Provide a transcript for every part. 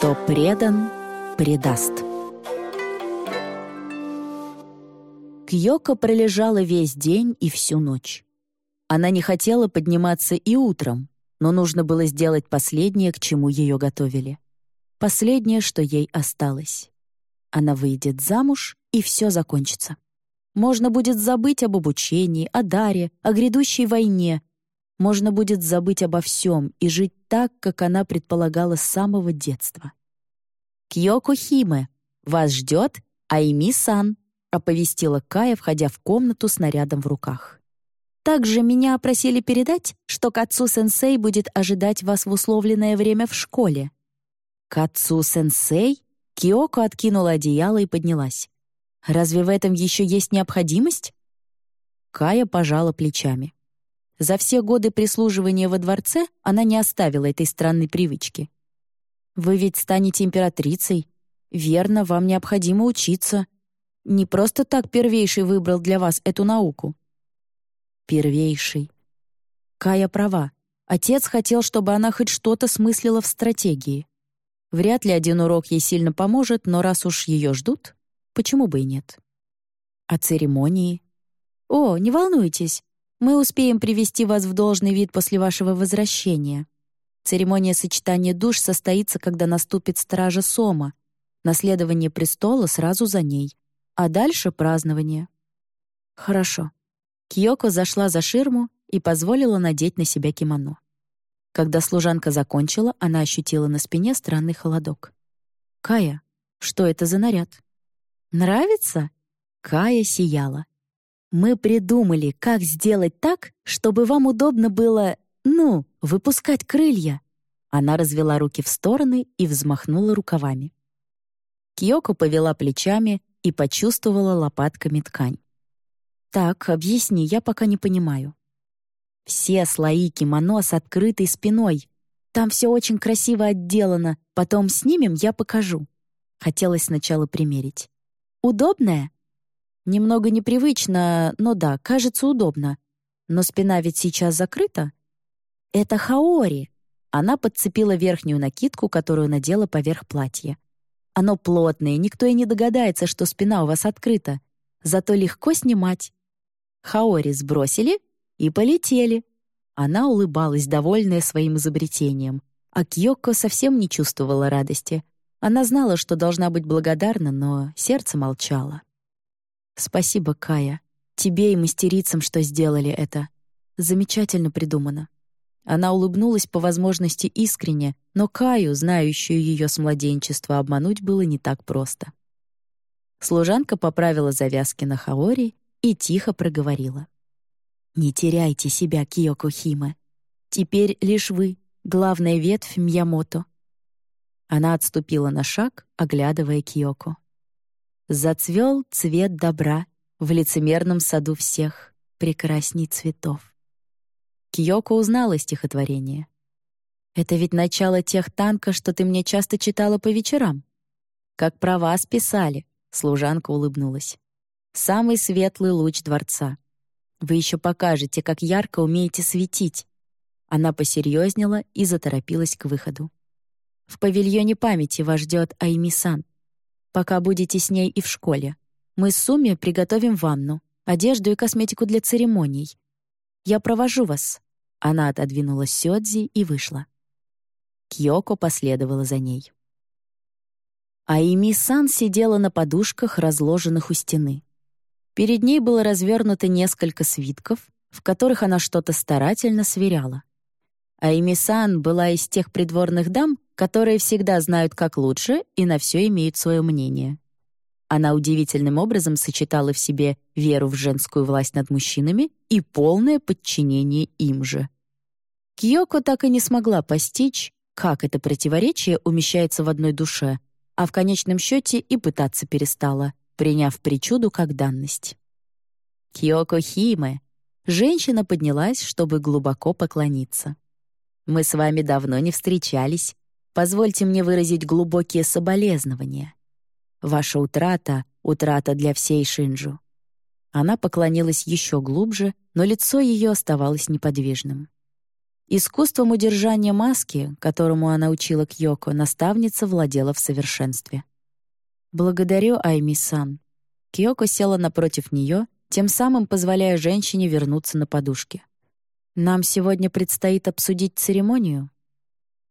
Кто предан, предаст. Кьёко пролежала весь день и всю ночь. Она не хотела подниматься и утром, но нужно было сделать последнее, к чему ее готовили. Последнее, что ей осталось. Она выйдет замуж, и все закончится. Можно будет забыть об обучении, о даре, о грядущей войне. Можно будет забыть обо всем и жить так, как она предполагала с самого детства. «Кьёко Химе, вас ждет Айми-сан», оповестила Кая, входя в комнату с нарядом в руках. «Также меня просили передать, что к отцу-сенсей будет ожидать вас в условленное время в школе». «К отцу-сенсей?» Киоко откинула одеяло и поднялась. «Разве в этом еще есть необходимость?» Кая пожала плечами. За все годы прислуживания во дворце она не оставила этой странной привычки. «Вы ведь станете императрицей. Верно, вам необходимо учиться. Не просто так первейший выбрал для вас эту науку». «Первейший». Кая права. Отец хотел, чтобы она хоть что-то смыслила в стратегии. Вряд ли один урок ей сильно поможет, но раз уж ее ждут, почему бы и нет? А церемонии? О, не волнуйтесь, мы успеем привести вас в должный вид после вашего возвращения. Церемония сочетания душ состоится, когда наступит стража Сома, наследование престола сразу за ней, а дальше празднование. Хорошо. Киоко зашла за ширму и позволила надеть на себя кимоно. Когда служанка закончила, она ощутила на спине странный холодок. «Кая, что это за наряд?» «Нравится?» Кая сияла. «Мы придумали, как сделать так, чтобы вам удобно было, ну, выпускать крылья». Она развела руки в стороны и взмахнула рукавами. Киоко повела плечами и почувствовала лопатками ткань. «Так, объясни, я пока не понимаю». Все слои кимоно с открытой спиной. Там все очень красиво отделано. Потом снимем, я покажу. Хотелось сначала примерить. Удобное? Немного непривычно, но да, кажется удобно. Но спина ведь сейчас закрыта. Это хаори. Она подцепила верхнюю накидку, которую надела поверх платья. Оно плотное, никто и не догадается, что спина у вас открыта. Зато легко снимать. Хаори сбросили, и полетели. Она улыбалась, довольная своим изобретением. А Кьёко совсем не чувствовала радости. Она знала, что должна быть благодарна, но сердце молчало. «Спасибо, Кая. Тебе и мастерицам, что сделали это. Замечательно придумано». Она улыбнулась по возможности искренне, но Каю, знающую ее с младенчества, обмануть было не так просто. Служанка поправила завязки на Хаори и тихо проговорила. Не теряйте себя, Киоко Химе. Теперь лишь вы, главная ветвь Мьямото. Она отступила на шаг, оглядывая Киоко. Зацвел цвет добра в лицемерном саду всех, прекрасней цветов. Киоко узнала стихотворение. «Это ведь начало тех танка, что ты мне часто читала по вечерам. Как про вас писали», — служанка улыбнулась. «Самый светлый луч дворца. Вы еще покажете, как ярко умеете светить». Она посерьезнела и заторопилась к выходу. «В павильоне памяти вас ждет Айми-сан. Пока будете с ней и в школе. Мы с Суми приготовим ванну, одежду и косметику для церемоний. Я провожу вас». Она отодвинула Сёдзи и вышла. Кьёко последовала за ней. Айми-сан сидела на подушках, разложенных у стены. Перед ней было развернуто несколько свитков, в которых она что-то старательно сверяла. А Эмисан была из тех придворных дам, которые всегда знают как лучше и на все имеют свое мнение. Она удивительным образом сочетала в себе веру в женскую власть над мужчинами и полное подчинение им же. Киоко так и не смогла постичь, как это противоречие умещается в одной душе, а в конечном счете и пытаться перестала, приняв причуду как данность. «Киоко Химе!» Женщина поднялась, чтобы глубоко поклониться. «Мы с вами давно не встречались. Позвольте мне выразить глубокие соболезнования. Ваша утрата — утрата для всей Шинджу». Она поклонилась еще глубже, но лицо ее оставалось неподвижным. Искусством удержания маски, которому она учила Кьёко, наставница владела в совершенстве. «Благодарю, Айми-сан». Кьёко села напротив нее, тем самым позволяя женщине вернуться на подушке. «Нам сегодня предстоит обсудить церемонию?»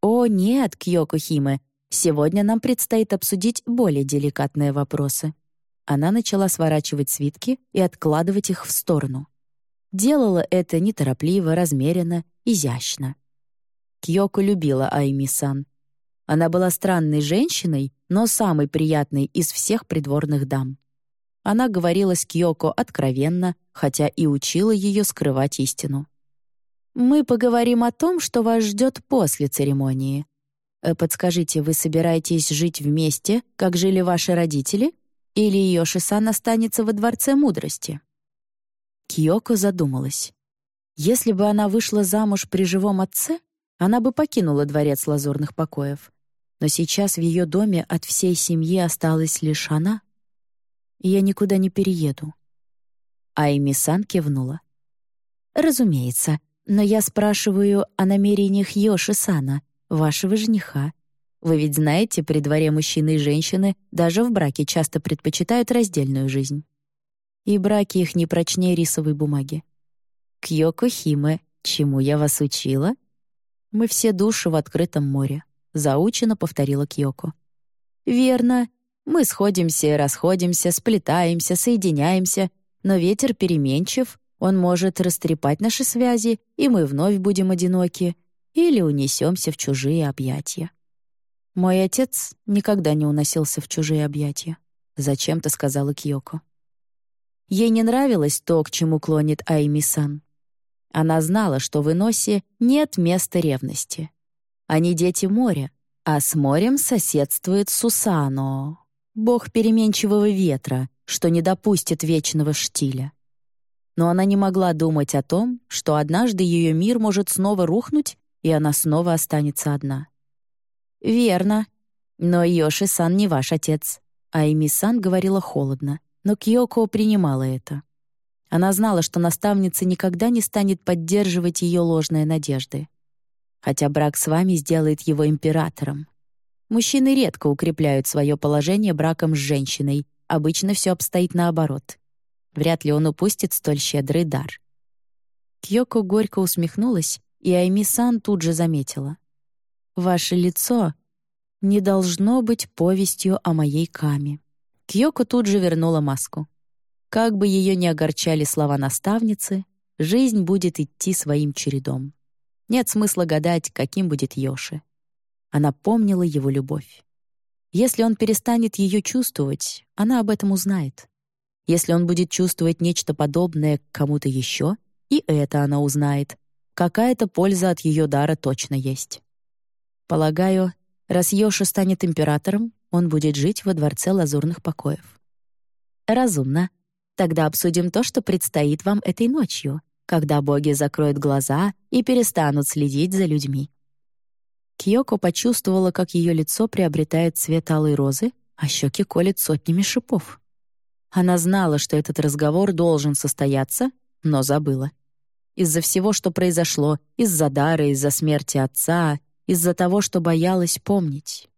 «О, нет, Кьёко Химе, сегодня нам предстоит обсудить более деликатные вопросы». Она начала сворачивать свитки и откладывать их в сторону. Делала это неторопливо, размеренно, изящно. Кьёко любила Айми-сан. Она была странной женщиной, но самой приятной из всех придворных дам. Она говорила с Кьёко откровенно, хотя и учила ее скрывать истину. «Мы поговорим о том, что вас ждет после церемонии. Э, подскажите, вы собираетесь жить вместе, как жили ваши родители? Или Йоши-сан останется во Дворце Мудрости?» Киоко задумалась. Если бы она вышла замуж при живом отце, она бы покинула дворец лазурных покоев. Но сейчас в ее доме от всей семьи осталась лишь она. Я никуда не перееду. Айми-сан кивнула. «Разумеется, но я спрашиваю о намерениях Йоши-сана, вашего жениха. Вы ведь знаете, при дворе мужчины и женщины даже в браке часто предпочитают раздельную жизнь и браки их не прочнее рисовой бумаги. «Кьёко Химе, чему я вас учила?» «Мы все души в открытом море», — заучено повторила Кьёко. «Верно. Мы сходимся и расходимся, сплетаемся, соединяемся, но ветер переменчив, он может растрепать наши связи, и мы вновь будем одиноки, или унесемся в чужие объятия». «Мой отец никогда не уносился в чужие объятия», — зачем-то сказала Кьёко. Ей не нравилось то, к чему клонит Айми-сан. Она знала, что в Иносе нет места ревности. Они дети моря, а с морем соседствует Сусано, бог переменчивого ветра, что не допустит вечного штиля. Но она не могла думать о том, что однажды ее мир может снова рухнуть, и она снова останется одна. «Верно. Но Йоши-сан не ваш отец», а Айми-сан говорила холодно но Кьёко принимала это. Она знала, что наставница никогда не станет поддерживать ее ложные надежды. Хотя брак с вами сделает его императором. Мужчины редко укрепляют свое положение браком с женщиной, обычно все обстоит наоборот. Вряд ли он упустит столь щедрый дар. Кьёко горько усмехнулась, и Айми-сан тут же заметила. «Ваше лицо не должно быть повестью о моей Каме». Кьёко тут же вернула маску. Как бы ее ни огорчали слова наставницы, жизнь будет идти своим чередом. Нет смысла гадать, каким будет Йоши. Она помнила его любовь. Если он перестанет ее чувствовать, она об этом узнает. Если он будет чувствовать нечто подобное к кому-то еще, и это она узнает. Какая-то польза от ее дара точно есть. Полагаю, раз Йоши станет императором, он будет жить во дворце лазурных покоев. Разумно. Тогда обсудим то, что предстоит вам этой ночью, когда боги закроют глаза и перестанут следить за людьми. Киоко почувствовала, как ее лицо приобретает цвет алой розы, а щеки колет сотнями шипов. Она знала, что этот разговор должен состояться, но забыла. Из-за всего, что произошло, из-за дара, из-за смерти отца, из-за того, что боялась помнить.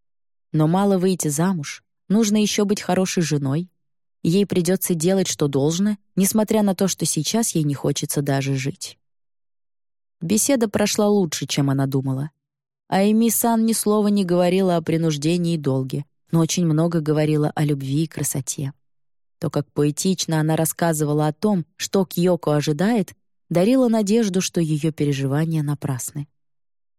Но мало выйти замуж, нужно еще быть хорошей женой. Ей придется делать, что должно, несмотря на то, что сейчас ей не хочется даже жить. Беседа прошла лучше, чем она думала. Айми Сан ни слова не говорила о принуждении и долге, но очень много говорила о любви и красоте. То, как поэтично она рассказывала о том, что Кьёко ожидает, дарило надежду, что ее переживания напрасны.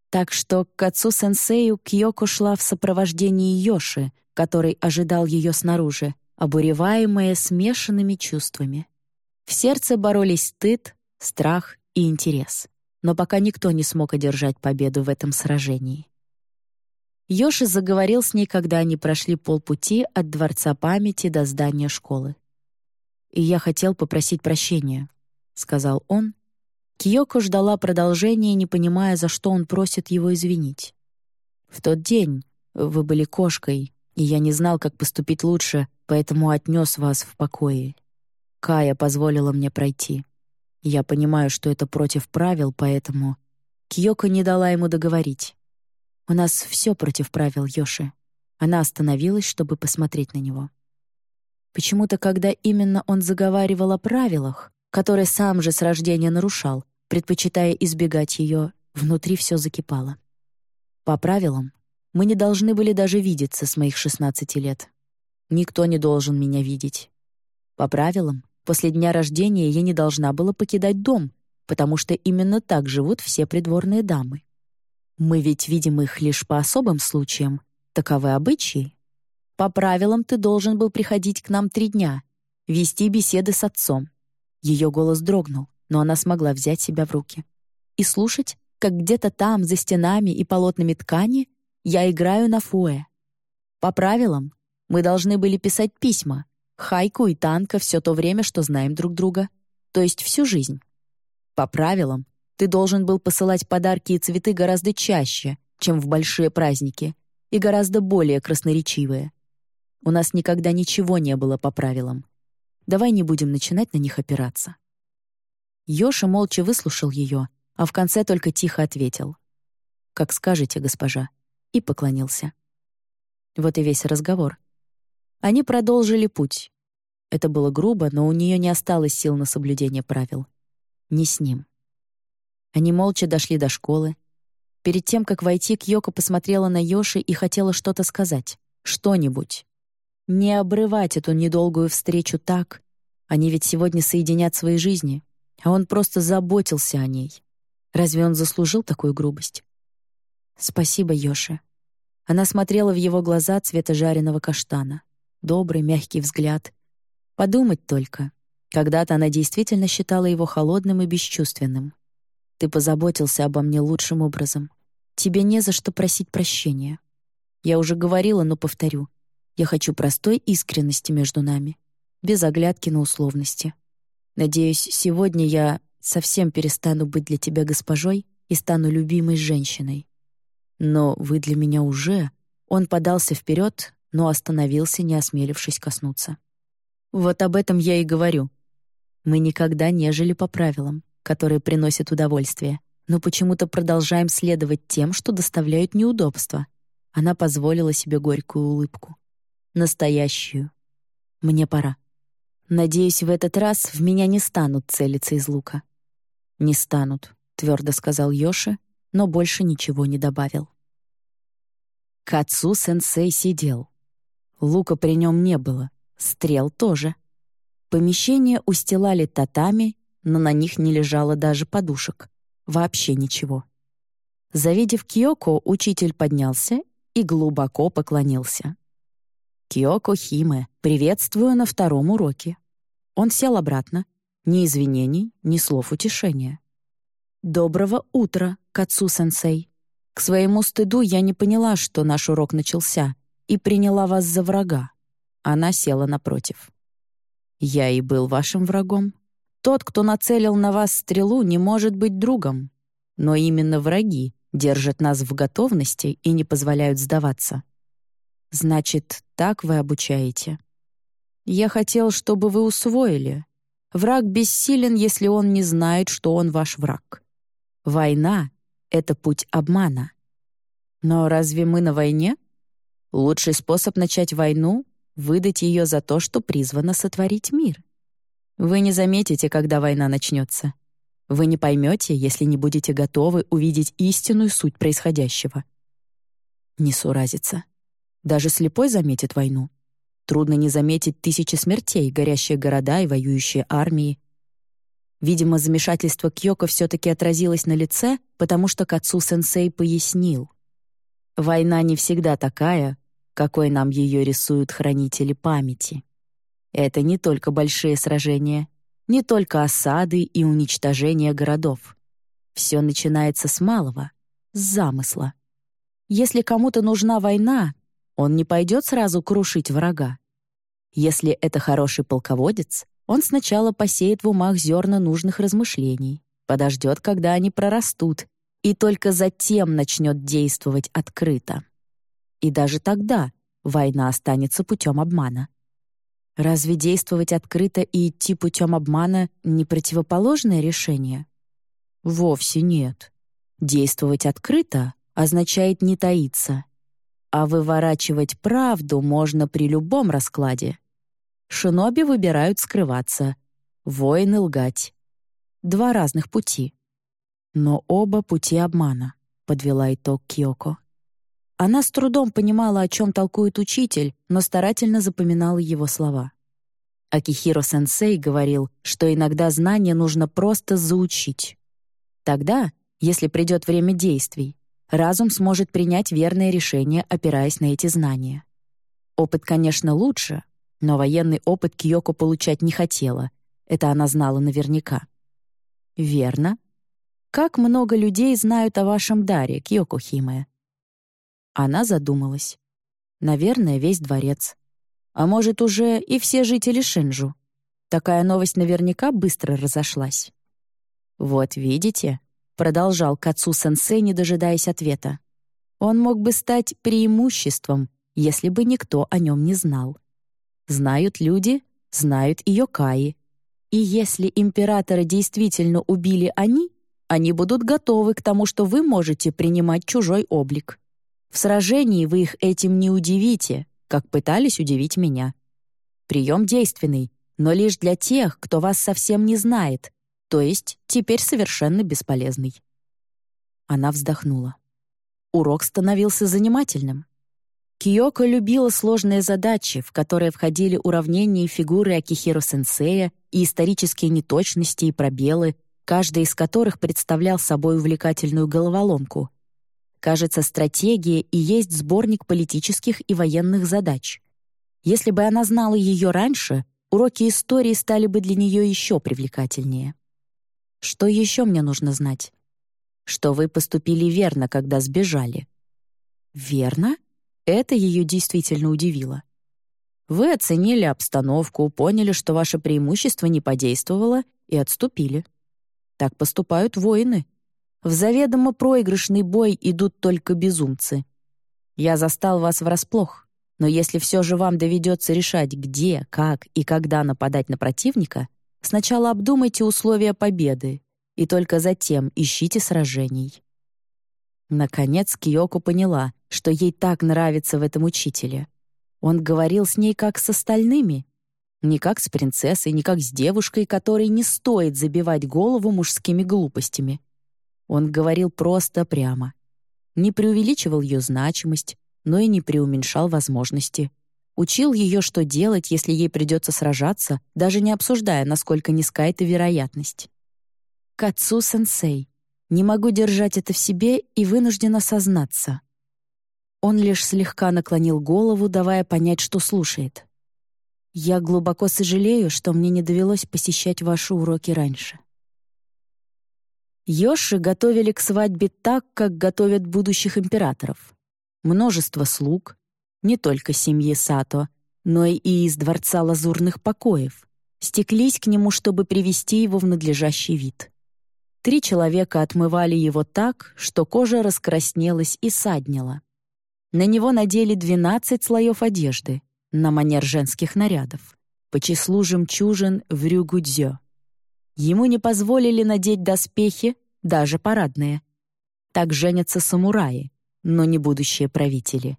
Так что к отцу-сенсею Кьёко шла в сопровождении Йоши, который ожидал ее снаружи, обуреваемая смешанными чувствами. В сердце боролись стыд, страх и интерес. Но пока никто не смог одержать победу в этом сражении. Йоши заговорил с ней, когда они прошли полпути от Дворца памяти до здания школы. «И я хотел попросить прощения», — сказал он, Киоко ждала продолжения, не понимая, за что он просит его извинить. «В тот день вы были кошкой, и я не знал, как поступить лучше, поэтому отнес вас в покое. Кая позволила мне пройти. Я понимаю, что это против правил, поэтому Кьёко не дала ему договорить. «У нас все против правил, Йоши». Она остановилась, чтобы посмотреть на него. Почему-то, когда именно он заговаривал о правилах, которые сам же с рождения нарушал, предпочитая избегать ее, внутри все закипало. По правилам, мы не должны были даже видеться с моих 16 лет. Никто не должен меня видеть. По правилам, после дня рождения я не должна была покидать дом, потому что именно так живут все придворные дамы. Мы ведь видим их лишь по особым случаям, таковы обычаи. По правилам ты должен был приходить к нам три дня, вести беседы с отцом. Ее голос дрогнул, но она смогла взять себя в руки. И слушать, как где-то там, за стенами и полотнами ткани, я играю на фуэ. По правилам, мы должны были писать письма, хайку и танка все то время, что знаем друг друга, то есть всю жизнь. По правилам, ты должен был посылать подарки и цветы гораздо чаще, чем в большие праздники, и гораздо более красноречивые. У нас никогда ничего не было по правилам. Давай не будем начинать на них опираться». Йоша молча выслушал ее, а в конце только тихо ответил. «Как скажете, госпожа» и поклонился. Вот и весь разговор. Они продолжили путь. Это было грубо, но у нее не осталось сил на соблюдение правил. Не с ним. Они молча дошли до школы. Перед тем, как войти, Кьёко посмотрела на Йоши и хотела что-то сказать. Что-нибудь. Не обрывать эту недолгую встречу так. Они ведь сегодня соединят свои жизни. А он просто заботился о ней. Разве он заслужил такую грубость? «Спасибо, Йоши». Она смотрела в его глаза цвета жареного каштана. Добрый, мягкий взгляд. Подумать только. Когда-то она действительно считала его холодным и бесчувственным. «Ты позаботился обо мне лучшим образом. Тебе не за что просить прощения. Я уже говорила, но повторю. Я хочу простой искренности между нами, без оглядки на условности. Надеюсь, сегодня я совсем перестану быть для тебя госпожой и стану любимой женщиной. Но вы для меня уже...» Он подался вперед, но остановился, не осмелившись коснуться. «Вот об этом я и говорю. Мы никогда не жили по правилам, которые приносят удовольствие, но почему-то продолжаем следовать тем, что доставляют неудобства». Она позволила себе горькую улыбку. Настоящую. Мне пора. Надеюсь, в этот раз в меня не станут целиться из лука. «Не станут», — твердо сказал Йоши, но больше ничего не добавил. К отцу сенсей сидел. Лука при нем не было, стрел тоже. Помещение устилали татами, но на них не лежало даже подушек. Вообще ничего. Завидев Киоко, учитель поднялся и глубоко поклонился. «Киоко Химе, приветствую на втором уроке». Он сел обратно. Ни извинений, ни слов утешения. «Доброго утра, к отцу-сенсей!» К своему стыду я не поняла, что наш урок начался, и приняла вас за врага. Она села напротив. «Я и был вашим врагом. Тот, кто нацелил на вас стрелу, не может быть другом. Но именно враги держат нас в готовности и не позволяют сдаваться. Значит, так вы обучаете. Я хотел, чтобы вы усвоили. Враг бессилен, если он не знает, что он ваш враг. Война это путь обмана. Но разве мы на войне? Лучший способ начать войну — выдать ее за то, что призвано сотворить мир. Вы не заметите, когда война начнется. Вы не поймете, если не будете готовы увидеть истинную суть происходящего. Несуразица. Даже слепой заметит войну. Трудно не заметить тысячи смертей, горящие города и воюющие армии, Видимо, замешательство Кьёко все-таки отразилось на лице, потому что к отцу сенсей пояснил. «Война не всегда такая, какой нам ее рисуют хранители памяти. Это не только большие сражения, не только осады и уничтожение городов. Все начинается с малого, с замысла. Если кому-то нужна война, он не пойдет сразу крушить врага. Если это хороший полководец, он сначала посеет в умах зерна нужных размышлений, подождет, когда они прорастут, и только затем начнет действовать открыто. И даже тогда война останется путем обмана. Разве действовать открыто и идти путем обмана не противоположное решение? Вовсе нет. Действовать открыто означает не таиться. А выворачивать правду можно при любом раскладе. Шиноби выбирают скрываться, воины — лгать. Два разных пути. Но оба пути обмана, — подвела итог Кьоко. Она с трудом понимала, о чем толкует учитель, но старательно запоминала его слова. Акихиро-сенсей говорил, что иногда знания нужно просто заучить. Тогда, если придет время действий, разум сможет принять верное решение, опираясь на эти знания. Опыт, конечно, лучше, но военный опыт Киоко получать не хотела. Это она знала наверняка. «Верно. Как много людей знают о вашем даре, Киоко Химэ?» Она задумалась. Наверное, весь дворец. А может, уже и все жители Шинджу. Такая новость наверняка быстро разошлась. «Вот видите», — продолжал Кацу-сенсей, не дожидаясь ответа. «Он мог бы стать преимуществом, если бы никто о нем не знал. Знают люди, знают и Йокаи. И если императора действительно убили они, они будут готовы к тому, что вы можете принимать чужой облик. В сражении вы их этим не удивите, как пытались удивить меня. Прием действенный, но лишь для тех, кто вас совсем не знает, то есть теперь совершенно бесполезный. Она вздохнула. Урок становился занимательным. Киоко любила сложные задачи, в которые входили уравнения и фигуры Акихиро-сенсея и исторические неточности и пробелы, каждый из которых представлял собой увлекательную головоломку, Кажется, стратегия и есть сборник политических и военных задач. Если бы она знала ее раньше, уроки истории стали бы для нее еще привлекательнее. Что еще мне нужно знать? Что вы поступили верно, когда сбежали. Верно? Это ее действительно удивило. Вы оценили обстановку, поняли, что ваше преимущество не подействовало и отступили. Так поступают воины. В заведомо проигрышный бой идут только безумцы. Я застал вас врасплох, но если все же вам доведется решать, где, как и когда нападать на противника, сначала обдумайте условия победы и только затем ищите сражений. Наконец Киоко поняла, что ей так нравится в этом учителе. Он говорил с ней как с остальными, не как с принцессой, не как с девушкой, которой не стоит забивать голову мужскими глупостями — он говорил просто прямо. Не преувеличивал ее значимость, но и не преуменьшал возможности. Учил ее, что делать, если ей придется сражаться, даже не обсуждая, насколько низка эта вероятность. «Кацу-сенсей, не могу держать это в себе и вынуждена сознаться». Он лишь слегка наклонил голову, давая понять, что слушает. «Я глубоко сожалею, что мне не довелось посещать ваши уроки раньше. Йоши готовили к свадьбе так, как готовят будущих императоров. Множество слуг, не только семьи Сато, но и из дворца лазурных покоев, стеклись к нему, чтобы привести его в надлежащий вид. Три человека отмывали его так, что кожа раскраснелась и саднила. На него надели 12 слоев одежды, на манер женских нарядов, по числу жемчужин в рюгудзё. Ему не позволили надеть доспехи, даже парадные. Так женятся самураи, но не будущие правители.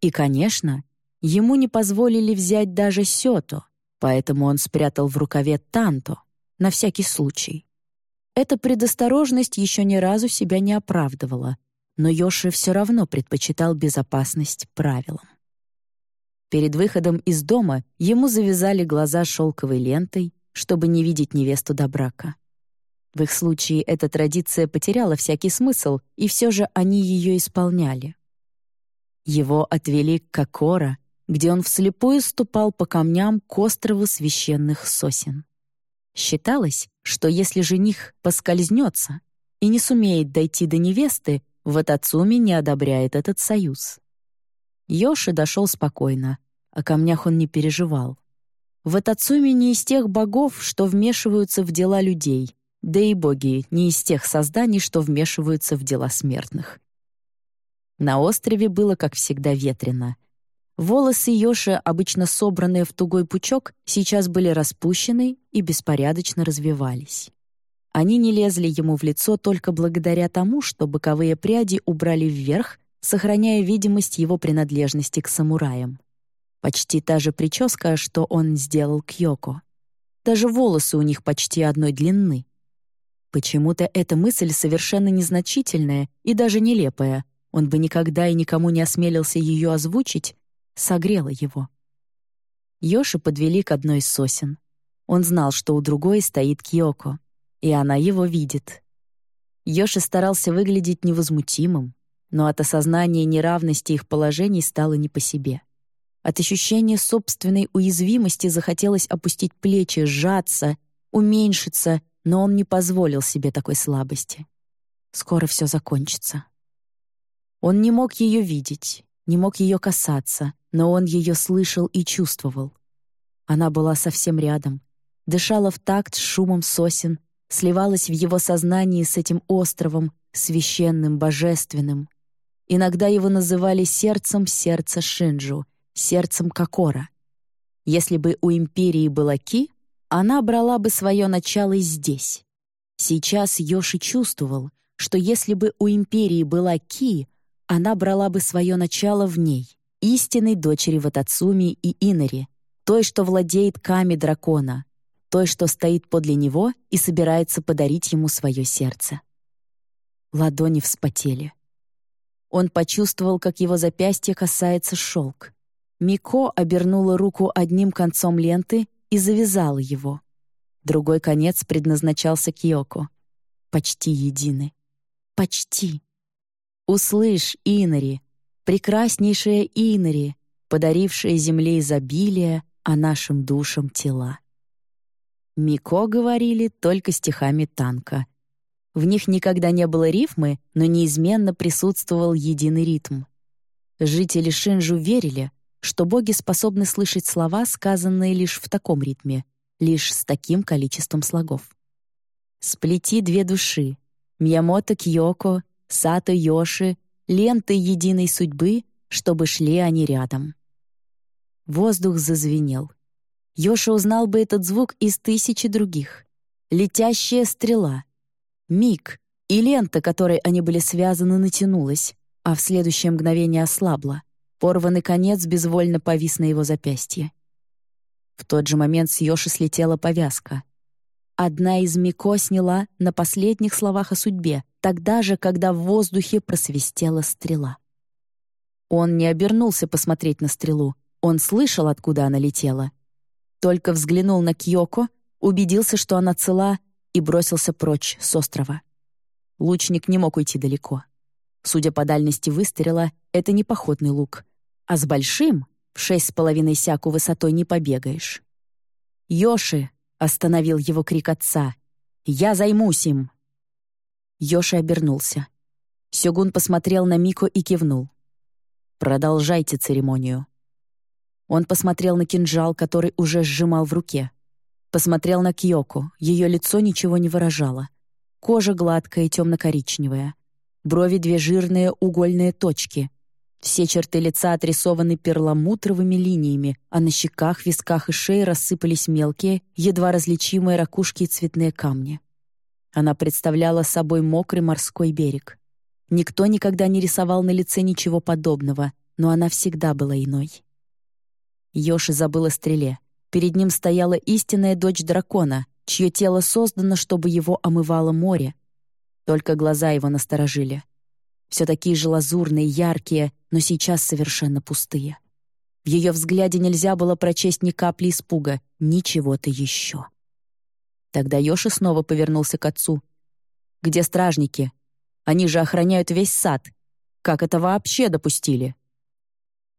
И, конечно, ему не позволили взять даже сёто, поэтому он спрятал в рукаве танто, на всякий случай. Эта предосторожность еще ни разу себя не оправдывала, но Йоши все равно предпочитал безопасность правилам. Перед выходом из дома ему завязали глаза шелковой лентой, чтобы не видеть невесту до брака. В их случае эта традиция потеряла всякий смысл, и все же они ее исполняли. Его отвели к Кокора, где он вслепую ступал по камням к острову священных сосен. Считалось, что если жених поскользнется и не сумеет дойти до невесты, Ватацуми не одобряет этот союз. Йоши дошел спокойно, о камнях он не переживал. Ватацуми не из тех богов, что вмешиваются в дела людей, да и боги не из тех созданий, что вмешиваются в дела смертных. На острове было, как всегда, ветрено. Волосы Йоши, обычно собранные в тугой пучок, сейчас были распущены и беспорядочно развивались. Они не лезли ему в лицо только благодаря тому, что боковые пряди убрали вверх, сохраняя видимость его принадлежности к самураям. Почти та же прическа, что он сделал к Йоко. Даже волосы у них почти одной длины. Почему-то эта мысль совершенно незначительная и даже нелепая, он бы никогда и никому не осмелился ее озвучить, согрела его. Йоши подвели к одной из сосен. Он знал, что у другой стоит Киоко, и она его видит. Йоши старался выглядеть невозмутимым, но от осознания неравности их положений стало не по себе. От ощущения собственной уязвимости захотелось опустить плечи, сжаться, уменьшиться, но он не позволил себе такой слабости. Скоро все закончится. Он не мог ее видеть, не мог ее касаться, но он ее слышал и чувствовал. Она была совсем рядом, дышала в такт с шумом сосен, сливалась в его сознании с этим островом, священным, божественным. Иногда его называли сердцем сердца Шинджу — сердцем Кокора. Если бы у империи была Ки, она брала бы свое начало здесь. Сейчас Йоши чувствовал, что если бы у империи была Ки, она брала бы свое начало в ней, истинной дочери Ватацуми и Инари, той, что владеет Ками дракона, той, что стоит подле него и собирается подарить ему свое сердце. Ладони вспотели. Он почувствовал, как его запястье касается шелк. Мико обернула руку одним концом ленты и завязала его. Другой конец предназначался Киоко. Почти едины. Почти. «Услышь, Инари, прекраснейшая Инари, подарившая земле изобилие, а нашим душам тела». Мико говорили только стихами танка. В них никогда не было рифмы, но неизменно присутствовал единый ритм. Жители Шинжу верили, что боги способны слышать слова, сказанные лишь в таком ритме, лишь с таким количеством слогов. «Сплети две души, Мьямото Кьёко, Сато Йоши, ленты единой судьбы, чтобы шли они рядом». Воздух зазвенел. Йоша узнал бы этот звук из тысячи других. Летящая стрела. Миг, и лента, которой они были связаны, натянулась, а в следующее мгновение ослабла. Порванный конец безвольно повис на его запястье. В тот же момент с Йоши слетела повязка. Одна из Мико сняла на последних словах о судьбе, тогда же, когда в воздухе просвистела стрела. Он не обернулся посмотреть на стрелу, он слышал, откуда она летела. Только взглянул на Кьёко, убедился, что она цела, и бросился прочь с острова. Лучник не мог уйти далеко. Судя по дальности выстрела, это не походный лук. А с большим в шесть с половиной сяку высотой не побегаешь. «Йоши!» — остановил его крик отца. «Я займусь им!» Йоши обернулся. Сёгун посмотрел на Мико и кивнул. «Продолжайте церемонию». Он посмотрел на кинжал, который уже сжимал в руке. Посмотрел на Кьёко, ее лицо ничего не выражало. Кожа гладкая и темно-коричневая. Брови две жирные угольные точки. Все черты лица отрисованы перламутровыми линиями, а на щеках, висках и шее рассыпались мелкие, едва различимые ракушки и цветные камни. Она представляла собой мокрый морской берег. Никто никогда не рисовал на лице ничего подобного, но она всегда была иной. Йоши забыл о стреле. Перед ним стояла истинная дочь дракона, чье тело создано, чтобы его омывало море. Только глаза его насторожили — все такие же лазурные, яркие, но сейчас совершенно пустые. В ее взгляде нельзя было прочесть ни капли испуга, ничего-то еще. Тогда Йоши снова повернулся к отцу. «Где стражники? Они же охраняют весь сад. Как это вообще допустили?»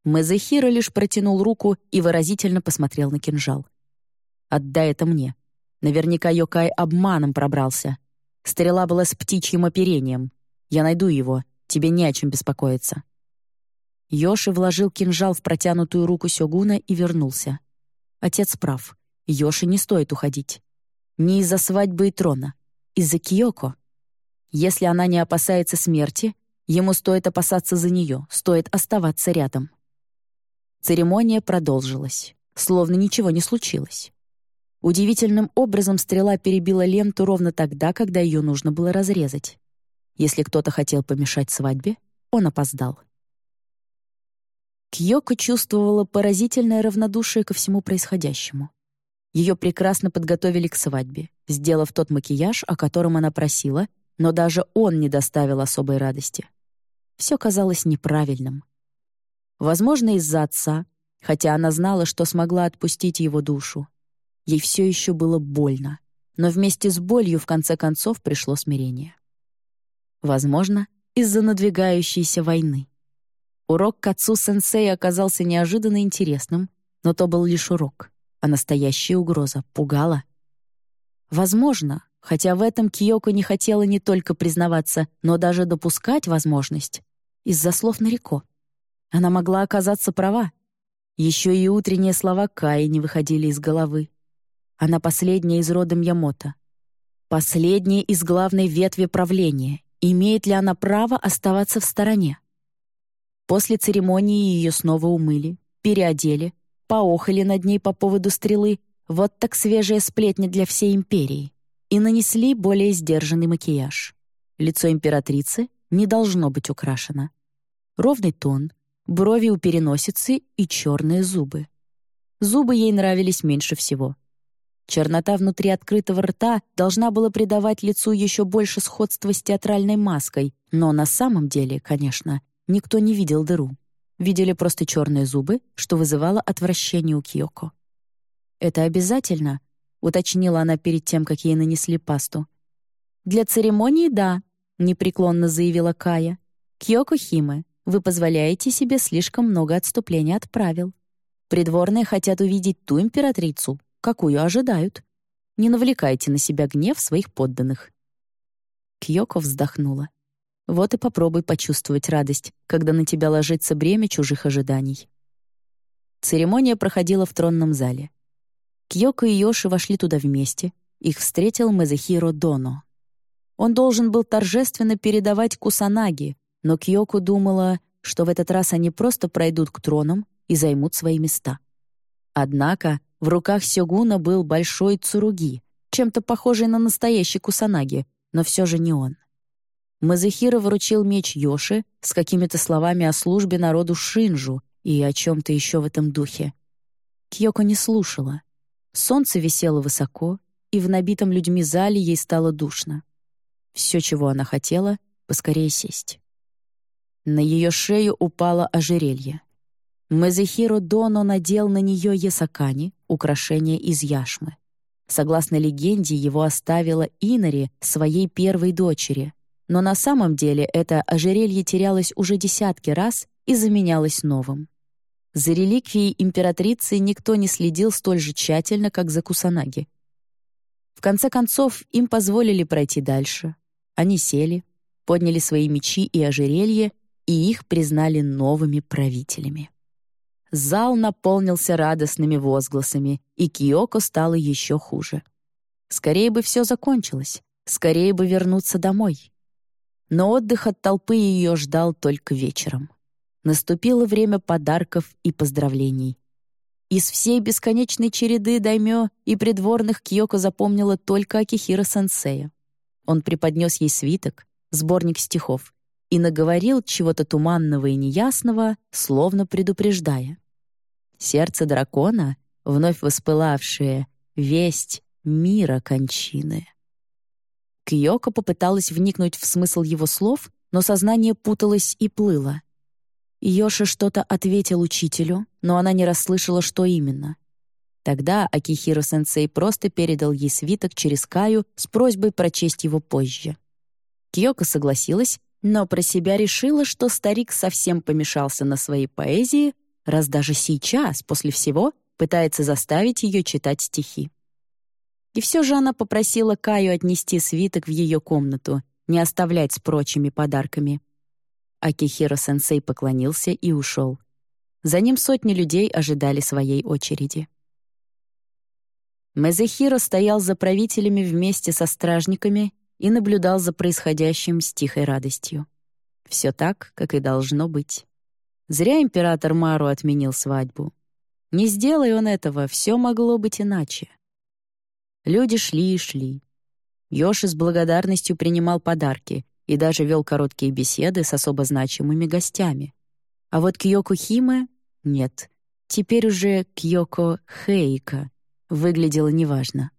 Мазахира лишь протянул руку и выразительно посмотрел на кинжал. «Отдай это мне. Наверняка Йокай обманом пробрался. Стрела была с птичьим оперением. Я найду его Тебе не о чем беспокоиться». Йоши вложил кинжал в протянутую руку Сёгуна и вернулся. Отец прав. Йоши не стоит уходить. Не из-за свадьбы и трона. Из-за Киоко. Если она не опасается смерти, ему стоит опасаться за нее, стоит оставаться рядом. Церемония продолжилась, словно ничего не случилось. Удивительным образом стрела перебила ленту ровно тогда, когда ее нужно было разрезать. Если кто-то хотел помешать свадьбе, он опоздал. Кьёко чувствовала поразительное равнодушие ко всему происходящему. Ее прекрасно подготовили к свадьбе, сделав тот макияж, о котором она просила, но даже он не доставил особой радости. Все казалось неправильным. Возможно, из-за отца, хотя она знала, что смогла отпустить его душу. Ей все еще было больно, но вместе с болью в конце концов пришло смирение. Возможно, из-за надвигающейся войны. Урок к отцу сенсея оказался неожиданно интересным, но то был лишь урок, а настоящая угроза пугала. Возможно, хотя в этом Киоко не хотела не только признаваться, но даже допускать возможность, из-за слов Нарико. Она могла оказаться права. Еще и утренние слова Каи не выходили из головы. Она последняя из рода Мьямото. Последняя из главной ветви правления, Имеет ли она право оставаться в стороне? После церемонии ее снова умыли, переодели, поохали над ней по поводу стрелы, вот так свежая сплетня для всей империи, и нанесли более сдержанный макияж. Лицо императрицы не должно быть украшено. Ровный тон, брови у переносицы и черные зубы. Зубы ей нравились меньше всего — Чернота внутри открытого рта должна была придавать лицу еще больше сходства с театральной маской, но на самом деле, конечно, никто не видел дыру. Видели просто черные зубы, что вызывало отвращение у Киоко. «Это обязательно?» — уточнила она перед тем, как ей нанесли пасту. «Для церемонии — да», — непреклонно заявила Кая. «Киоко Химе, вы позволяете себе слишком много отступления от правил. Придворные хотят увидеть ту императрицу, какую ожидают. Не навлекайте на себя гнев своих подданных». Кьёко вздохнула. «Вот и попробуй почувствовать радость, когда на тебя ложится бремя чужих ожиданий». Церемония проходила в тронном зале. Кьёко и Йоши вошли туда вместе. Их встретил Мезахиро Доно. Он должен был торжественно передавать Кусанаги, но Кьёко думала, что в этот раз они просто пройдут к тронам и займут свои места. Однако в руках Сёгуна был большой цуруги, чем-то похожий на настоящий кусанаги, но все же не он. Мазахира вручил меч Йоши с какими-то словами о службе народу Шинжу и о чем-то еще в этом духе. Кьёко не слушала. Солнце висело высоко, и в набитом людьми зале ей стало душно. Все, чего она хотела — поскорее сесть. На ее шею упало ожерелье. Мезехиро Доно надел на нее ясакани, украшение из яшмы. Согласно легенде, его оставила Инари своей первой дочери, но на самом деле это ожерелье терялось уже десятки раз и заменялось новым. За реликвией императрицы никто не следил столь же тщательно, как за Кусанаги. В конце концов, им позволили пройти дальше. Они сели, подняли свои мечи и ожерелье, и их признали новыми правителями. Зал наполнился радостными возгласами, и Киоко стало еще хуже. Скорее бы все закончилось, скорее бы вернуться домой. Но отдых от толпы ее ждал только вечером. Наступило время подарков и поздравлений. Из всей бесконечной череды даймё и придворных Кьёко запомнила только Акихира-сенсея. Он преподнес ей свиток, сборник стихов, и наговорил чего-то туманного и неясного, словно предупреждая. Сердце дракона, вновь воспылавшее, весть мира кончины. Кьёко попыталась вникнуть в смысл его слов, но сознание путалось и плыло. Йоши что-то ответил учителю, но она не расслышала, что именно. Тогда Акихиро-сенсей просто передал ей свиток через Каю с просьбой прочесть его позже. Кьёко согласилась, но про себя решила, что старик совсем помешался на своей поэзии, раз даже сейчас, после всего, пытается заставить ее читать стихи. И все же она попросила Каю отнести свиток в ее комнату, не оставлять с прочими подарками. Акихиро-сенсей поклонился и ушел. За ним сотни людей ожидали своей очереди. Мезехиро стоял за правителями вместе со стражниками и наблюдал за происходящим с тихой радостью. Все так, как и должно быть. Зря император Мару отменил свадьбу. Не сделай он этого, все могло быть иначе. Люди шли и шли. Йоши с благодарностью принимал подарки и даже вел короткие беседы с особо значимыми гостями. А вот Кьёко Химе — нет. Теперь уже Кьёко Хейка выглядела неважно.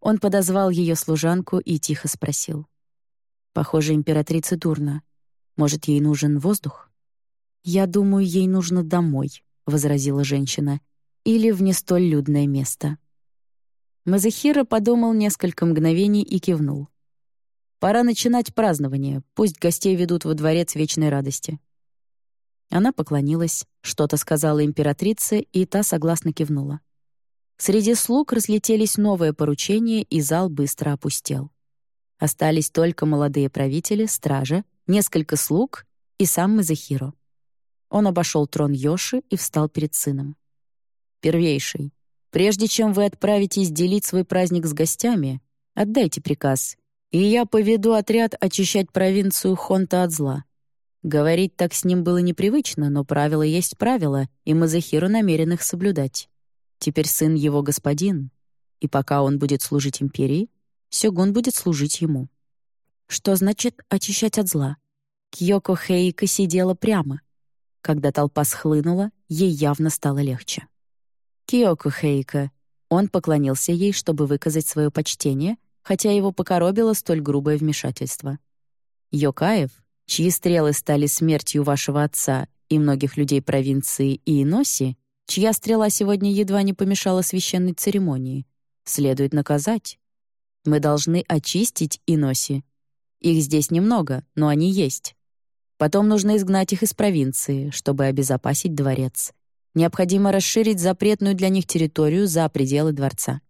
Он подозвал ее служанку и тихо спросил. «Похоже, императрице дурно. Может, ей нужен воздух?» «Я думаю, ей нужно домой», — возразила женщина, «или в не столь людное место». Мазахира подумал несколько мгновений и кивнул. «Пора начинать празднование, пусть гостей ведут во дворец вечной радости». Она поклонилась, что-то сказала императрице, и та согласно кивнула. Среди слуг разлетелись новые поручения, и зал быстро опустел. Остались только молодые правители, стража, несколько слуг и сам Мазахиро. Он обошел трон Йоши и встал перед сыном. «Первейший, прежде чем вы отправитесь делить свой праздник с гостями, отдайте приказ, и я поведу отряд очищать провинцию Хонта от зла». Говорить так с ним было непривычно, но правило есть правило, и Мазахиру намерен их соблюдать. Теперь сын его господин, и пока он будет служить империи, Сёгун будет служить ему. Что значит очищать от зла? Кьёко Хейка сидела прямо. Когда толпа схлынула, ей явно стало легче. Кьёко Хейка. Он поклонился ей, чтобы выказать свое почтение, хотя его покоробило столь грубое вмешательство. Йокаев, чьи стрелы стали смертью вашего отца и многих людей провинции Иеноси, чья стрела сегодня едва не помешала священной церемонии, следует наказать. Мы должны очистить Иноси. Их здесь немного, но они есть. Потом нужно изгнать их из провинции, чтобы обезопасить дворец. Необходимо расширить запретную для них территорию за пределы дворца.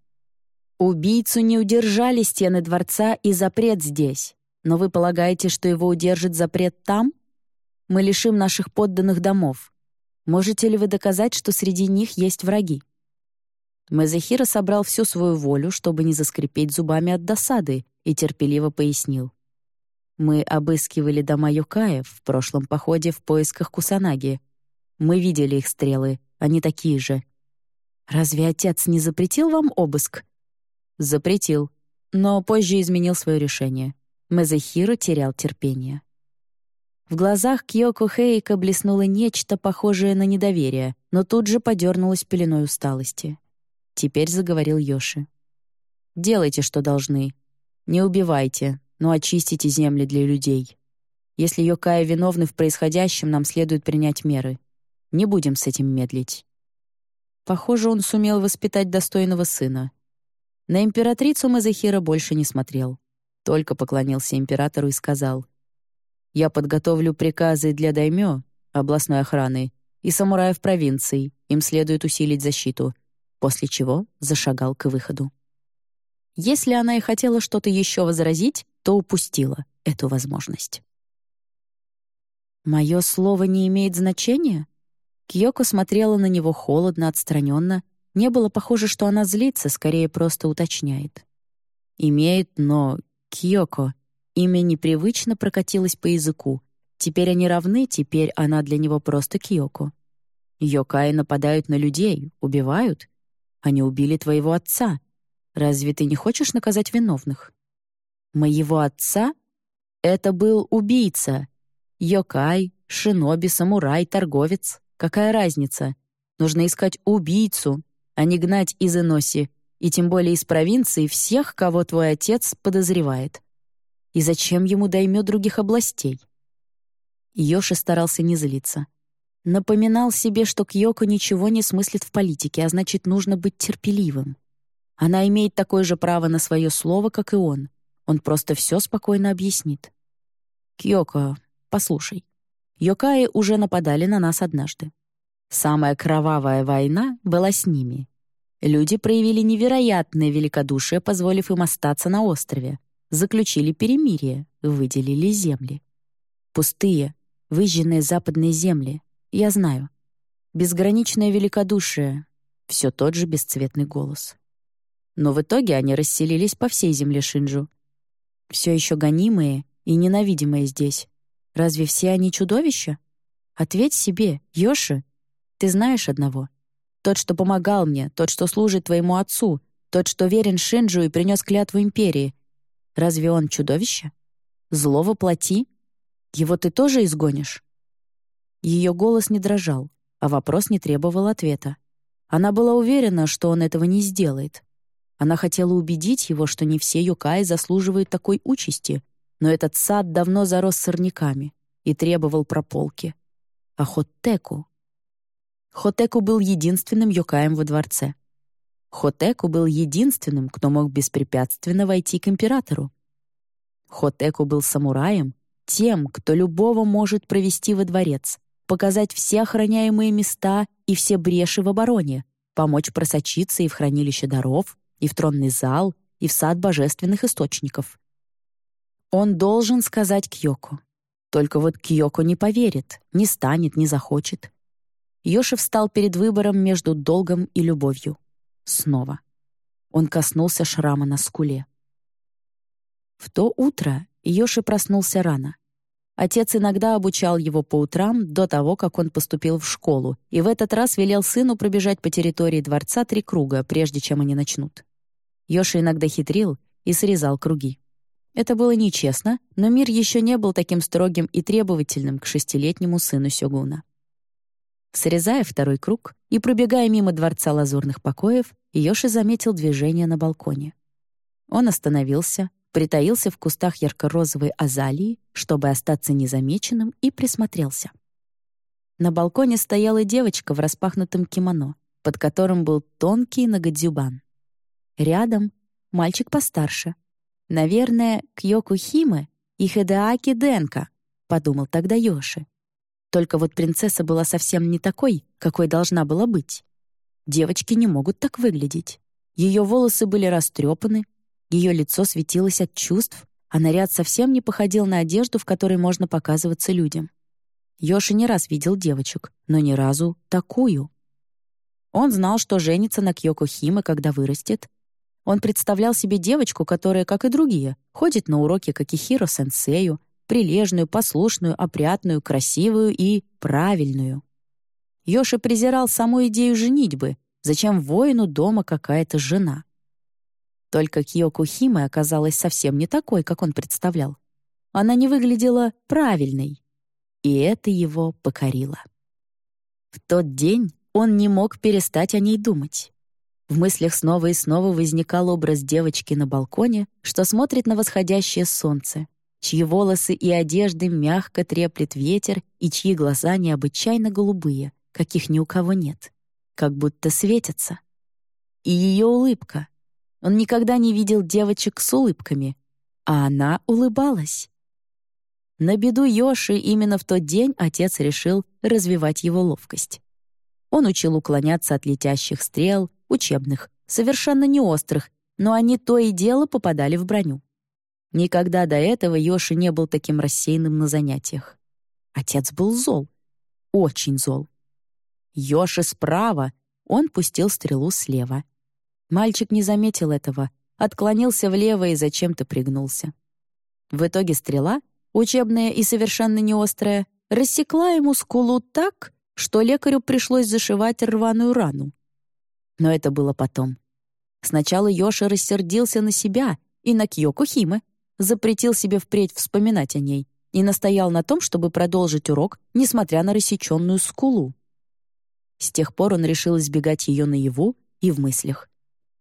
Убийцу не удержали стены дворца и запрет здесь. Но вы полагаете, что его удержит запрет там? Мы лишим наших подданных домов, Можете ли вы доказать, что среди них есть враги?» Мезахира собрал всю свою волю, чтобы не заскрипеть зубами от досады, и терпеливо пояснил. «Мы обыскивали дома Юкаев в прошлом походе в поисках Кусанаги. Мы видели их стрелы, они такие же. Разве отец не запретил вам обыск?» «Запретил, но позже изменил свое решение. Мезахира терял терпение. В глазах Кьёко Хейка блеснуло нечто похожее на недоверие, но тут же подернулось пеленой усталости. Теперь заговорил Йоши. «Делайте, что должны. Не убивайте, но очистите земли для людей. Если Йокаи виновны в происходящем, нам следует принять меры. Не будем с этим медлить». Похоже, он сумел воспитать достойного сына. На императрицу Мазахира больше не смотрел. Только поклонился императору и сказал — я подготовлю приказы для даймё, областной охраны, и самураев провинций, им следует усилить защиту, после чего зашагал к выходу. Если она и хотела что-то еще возразить, то упустила эту возможность. «Мое слово не имеет значения?» Кьёко смотрела на него холодно, отстраненно. Не было похоже, что она злится, скорее просто уточняет. «Имеет, но... Кьёко, Имя непривычно прокатилось по языку. Теперь они равны, теперь она для него просто Киоко. Йокаи нападают на людей, убивают. Они убили твоего отца. Разве ты не хочешь наказать виновных? Моего отца? Это был убийца. Йокай, шиноби, самурай, торговец. Какая разница? Нужно искать убийцу, а не гнать из Иноси, и тем более из провинции всех, кого твой отец подозревает. И зачем ему даймё других областей? Йоши старался не злиться. Напоминал себе, что Кьёко ничего не смыслит в политике, а значит, нужно быть терпеливым. Она имеет такое же право на свое слово, как и он. Он просто все спокойно объяснит. «Кьёко, послушай. Йокаи уже нападали на нас однажды. Самая кровавая война была с ними. Люди проявили невероятное великодушие, позволив им остаться на острове заключили перемирие, выделили земли. Пустые, выжженные западные земли, я знаю. Безграничное великодушие, все тот же бесцветный голос. Но в итоге они расселились по всей земле Шинджу. Все еще гонимые и ненавидимые здесь. Разве все они чудовища? Ответь себе, Йоши, ты знаешь одного. Тот, что помогал мне, тот, что служит твоему отцу, Тот, что верен Шинджу и принес клятву империи. Разве он чудовище? Зло воплоти? Его ты тоже изгонишь?» Ее голос не дрожал, а вопрос не требовал ответа. Она была уверена, что он этого не сделает. Она хотела убедить его, что не все юкаи заслуживают такой участи, но этот сад давно зарос сорняками и требовал прополки. А Хоттеку... Хотеку был единственным юкаем во дворце. Хотеку был единственным, кто мог беспрепятственно войти к императору. Хотеку был самураем, тем, кто любого может провести во дворец, показать все охраняемые места и все бреши в обороне, помочь просочиться и в хранилище даров, и в тронный зал, и в сад божественных источников. Он должен сказать Кьёко. Только вот Кьёко не поверит, не станет, не захочет. Йоши встал перед выбором между долгом и любовью. Снова. Он коснулся шрама на скуле. В то утро Йоши проснулся рано. Отец иногда обучал его по утрам до того, как он поступил в школу, и в этот раз велел сыну пробежать по территории дворца три круга, прежде чем они начнут. Йоши иногда хитрил и срезал круги. Это было нечестно, но мир еще не был таким строгим и требовательным к шестилетнему сыну Сёгуна. Срезая второй круг и пробегая мимо дворца лазурных покоев, Йоши заметил движение на балконе. Он остановился, притаился в кустах ярко-розовой азалии, чтобы остаться незамеченным, и присмотрелся. На балконе стояла девочка в распахнутом кимоно, под которым был тонкий нагадзюбан. Рядом — мальчик постарше. Наверное, Кьёку Химе и Хедеаки Денка, подумал тогда Йоши. Только вот принцесса была совсем не такой, какой должна была быть. Девочки не могут так выглядеть. Ее волосы были растрепаны, ее лицо светилось от чувств, а наряд совсем не походил на одежду, в которой можно показываться людям. Йоши не раз видел девочек, но ни разу такую. Он знал, что женится на Кьёко Химе, когда вырастет. Он представлял себе девочку, которая, как и другие, ходит на уроки Какихиро-сенсею, прилежную, послушную, опрятную, красивую и правильную. Йоши презирал саму идею женитьбы. Зачем воину дома какая-то жена? Только Киоко Химе оказалась совсем не такой, как он представлял. Она не выглядела правильной. И это его покорило. В тот день он не мог перестать о ней думать. В мыслях снова и снова возникал образ девочки на балконе, что смотрит на восходящее солнце, чьи волосы и одежды мягко треплет ветер и чьи глаза необычайно голубые, каких ни у кого нет, как будто светятся. И ее улыбка. Он никогда не видел девочек с улыбками, а она улыбалась. На беду Йоши именно в тот день отец решил развивать его ловкость. Он учил уклоняться от летящих стрел, учебных, совершенно не острых, но они то и дело попадали в броню. Никогда до этого Йоши не был таким рассеянным на занятиях. Отец был зол. Очень зол. Йоши справа, он пустил стрелу слева. Мальчик не заметил этого, отклонился влево и зачем-то пригнулся. В итоге стрела, учебная и совершенно не острая, рассекла ему скулу так, что лекарю пришлось зашивать рваную рану. Но это было потом. Сначала Йоши рассердился на себя и на Кьёко Химе, запретил себе впредь вспоминать о ней и настоял на том, чтобы продолжить урок, несмотря на рассеченную скулу. С тех пор он решил избегать ее наяву и в мыслях.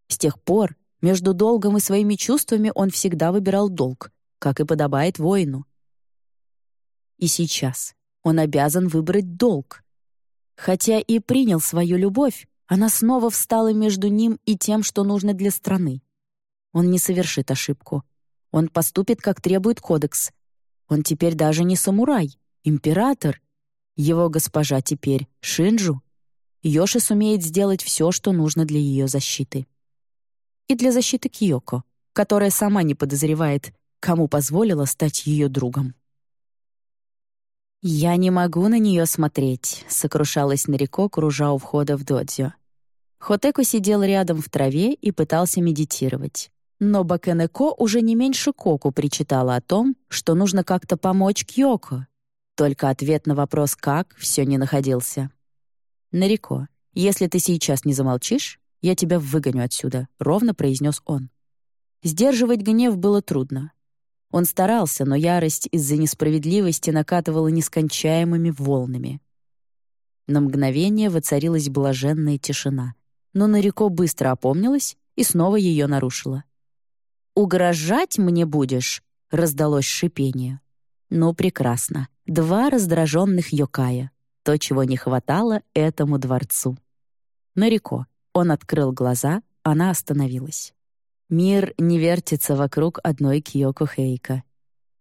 С тех пор между долгом и своими чувствами он всегда выбирал долг, как и подобает воину. И сейчас он обязан выбрать долг. Хотя и принял свою любовь, она снова встала между ним и тем, что нужно для страны. Он не совершит ошибку, он поступит, как требует кодекс. Он теперь даже не самурай, император. Его госпожа теперь Шинджу. Йоши сумеет сделать все, что нужно для ее защиты. И для защиты Киоко, которая сама не подозревает, кому позволила стать ее другом. «Я не могу на нее смотреть», — сокрушалась Нарико, кружа у входа в додзё. Хотеку сидел рядом в траве и пытался медитировать. Но Бакенеко уже не меньше Коку причитала о том, что нужно как-то помочь Кьёко. Только ответ на вопрос «как» все не находился. «Нарико, если ты сейчас не замолчишь, я тебя выгоню отсюда», — ровно произнес он. Сдерживать гнев было трудно. Он старался, но ярость из-за несправедливости накатывала нескончаемыми волнами. На мгновение воцарилась блаженная тишина, но Нарико быстро опомнилась и снова ее нарушила. «Угрожать мне будешь?» — раздалось шипение. «Ну, прекрасно. Два раздраженных Йокая. То, чего не хватало этому дворцу». Нарико. Он открыл глаза, она остановилась. Мир не вертится вокруг одной Киоко Хейка.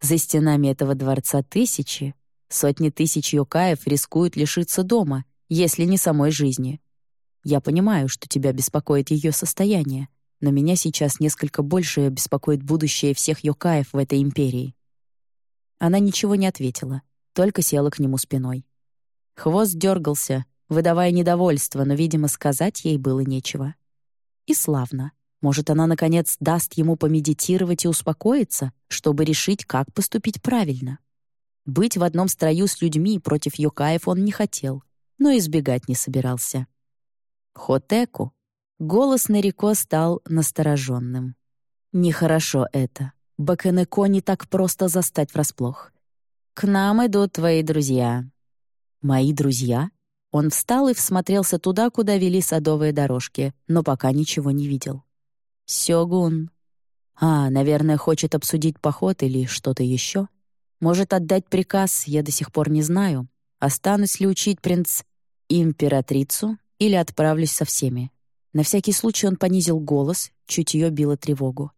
За стенами этого дворца тысячи, сотни тысяч Йокаев рискуют лишиться дома, если не самой жизни. Я понимаю, что тебя беспокоит ее состояние, но меня сейчас несколько больше беспокоит будущее всех Йокаев в этой империи. Она ничего не ответила, только села к нему спиной. Хвост дергался, выдавая недовольство, но, видимо, сказать ей было нечего. И славно. Может, она, наконец, даст ему помедитировать и успокоиться, чтобы решить, как поступить правильно. Быть в одном строю с людьми против Йокаев он не хотел, но избегать не собирался. Хотеку. Голос Нарико стал настороженным. «Нехорошо это. Баканеко не так просто застать врасплох. К нам идут твои друзья». «Мои друзья?» Он встал и всмотрелся туда, куда вели садовые дорожки, но пока ничего не видел. Сёгун. А, наверное, хочет обсудить поход или что-то еще. Может отдать приказ, я до сих пор не знаю. Останусь ли учить принц императрицу или отправлюсь со всеми. На всякий случай он понизил голос, чутье било тревогу.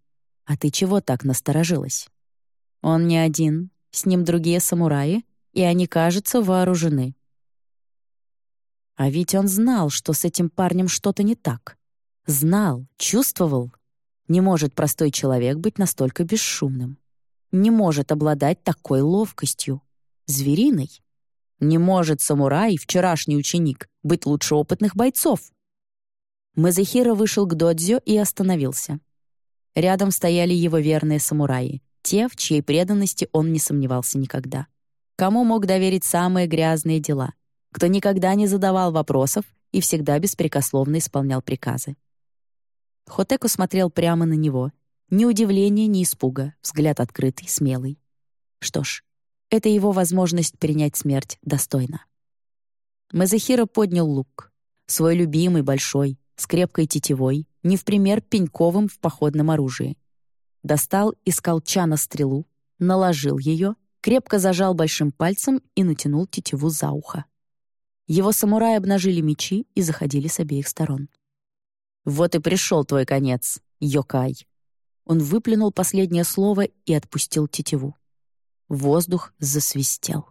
«А ты чего так насторожилась?» «Он не один, с ним другие самураи, и они, кажется, вооружены». А ведь он знал, что с этим парнем что-то не так. Знал, чувствовал, не может простой человек быть настолько бесшумным. Не может обладать такой ловкостью. Звериной. Не может самурай, вчерашний ученик, быть лучше опытных бойцов. Мазахира вышел к додзё и остановился. Рядом стояли его верные самураи, те, в чьей преданности он не сомневался никогда. Кому мог доверить самые грязные дела, кто никогда не задавал вопросов и всегда беспрекословно исполнял приказы. Хотеку смотрел прямо на него. Ни удивления, ни испуга, взгляд открытый, смелый. Что ж, это его возможность принять смерть достойно. Мазахира поднял лук. Свой любимый, большой, с крепкой тетивой, не в пример пеньковым в походном оружии. Достал из колчана стрелу, наложил ее, крепко зажал большим пальцем и натянул тетиву за ухо. Его самураи обнажили мечи и заходили с обеих сторон. «Вот и пришел твой конец, Йокай». Он выплюнул последнее слово и отпустил тетиву. Воздух засвистел.